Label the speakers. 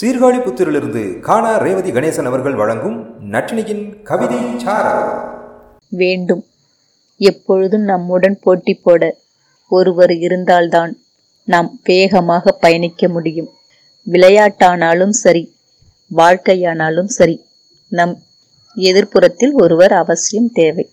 Speaker 1: சீர்காழி புத்திரிலிருந்து காணா ரேவதி கணேசன் அவர்கள் வழங்கும் நட்டினியின் கவிதை
Speaker 2: வேண்டும். எப்பொழுதும் நம்முடன் போட்டி போட ஒருவர் இருந்தால்தான் நாம் வேகமாக பயணிக்க முடியும். விளையாட்டானாலும் சரி வாழ்க்கையானாலும் சரி நம் எதிர்ப்புறத்தில் ஒருவர் அவசியம் தேவை.